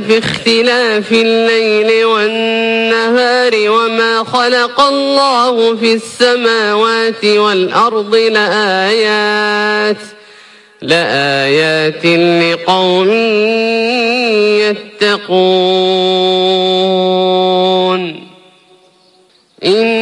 في اختلاف الليل والنهار وما خلق الله في السماوات والأرض لآيات لآيات لقوم يتقون. إن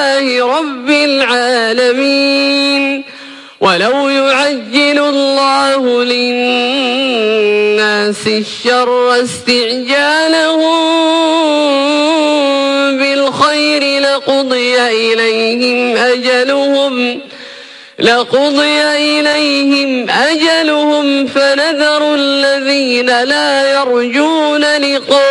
رب العالمين ولو يعجل الله للناس الشر استعجالهم بالخير لقضي إليهم أجلهم لقضي إليهم أجلهم فنذر الذين لا يرجون لقاءنا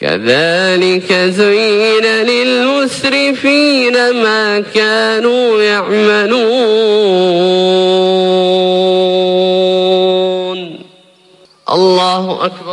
كذلك زين للمسرفين ما كانوا يعملون. الله أكبر.